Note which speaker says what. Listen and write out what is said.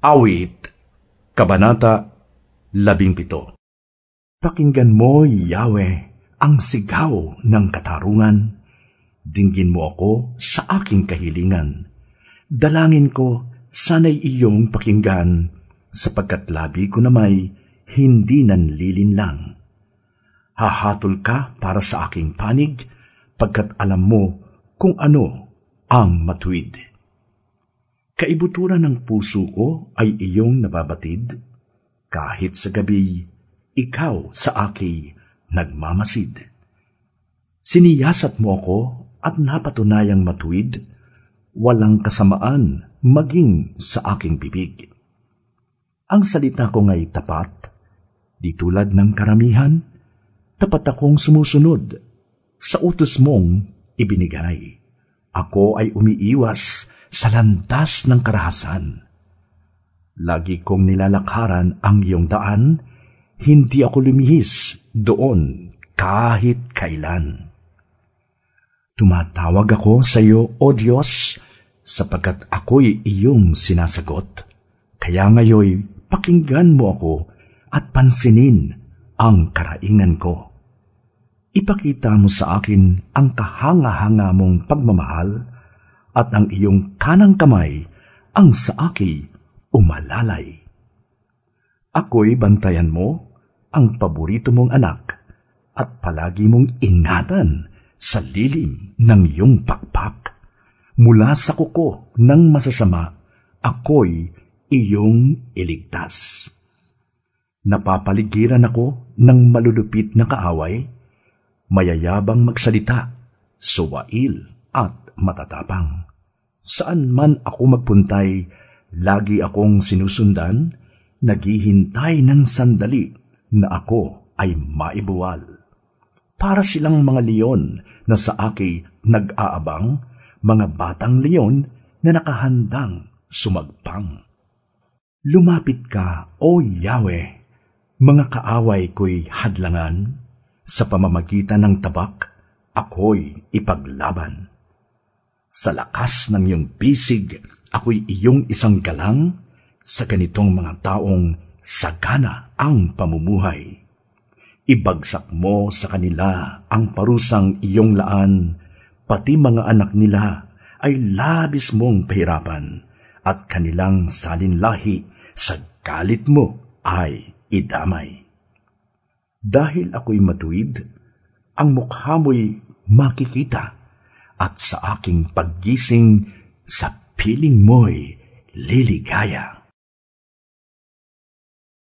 Speaker 1: Awit, Kabanata 17 Pakinggan mo, Yahweh, ang sigaw ng katarungan. Dinggin mo ako sa aking kahilingan. Dalangin ko, sana'y iyong pakinggan, sapagkat labi ko na may hindi nanlilin lang. Hahatol ka para sa aking panig, pagkat alam mo kung ano ang matuwid. Kaibuturan ng puso ko ay iyong nababatid, kahit sa gabi, ikaw sa aki nagmamasid. Siniyasat mo ako at napatunayang matuwid, walang kasamaan maging sa aking bibig. Ang salita ko nga'y tapat, di tulad ng karamihan, tapat akong sumusunod sa utos mong ibinigay. Ako ay umiiwas sa landas ng karahasan. Lagi kong nilalakaran ang iyong daan, hindi ako lumihis doon kahit kailan. Tumatawag ako sa iyo, O Diyos, sapagkat ako'y iyong sinasagot. Kaya ngayoy, pakinggan mo ako at pansinin ang karaingan ko. Ipakita mo sa akin ang kahanga-hanga mong pagmamahal at ang iyong kanang kamay ang sa aki umalalay. Ako'y bantayan mo ang paborito mong anak at palagi mong ingatan sa lilim ng iyong pakpak. Mula sa kuko ng masasama, ako'y iyong iligtas. Napapaligiran ako ng malulupit na kaaway, mayayabang magsalita, suwail at matatapang. Saan man ako magpuntay, lagi akong sinusundan, naghihintay ng sandali na ako ay maibuwal. Para silang mga leon na sa aki nag-aabang, mga batang leon na nakahandang sumagpang. Lumapit ka, O Yahweh, mga kaaway ko'y hadlangan, sa pamamagitan ng tabak, ako'y ipaglaban. Sa lakas ng iyong bisig, ako'y iyong isang galang sa ganitong mga taong sagana ang pamumuhay. Ibagsak mo sa kanila ang parusang iyong laan, pati mga anak nila ay labis mong pahirapan, at kanilang salinlahi sa galit mo ay idamay. Dahil ako'y matuwid, ang mukha mo'y makikita at sa aking paggising sa piling mo'y liligaya.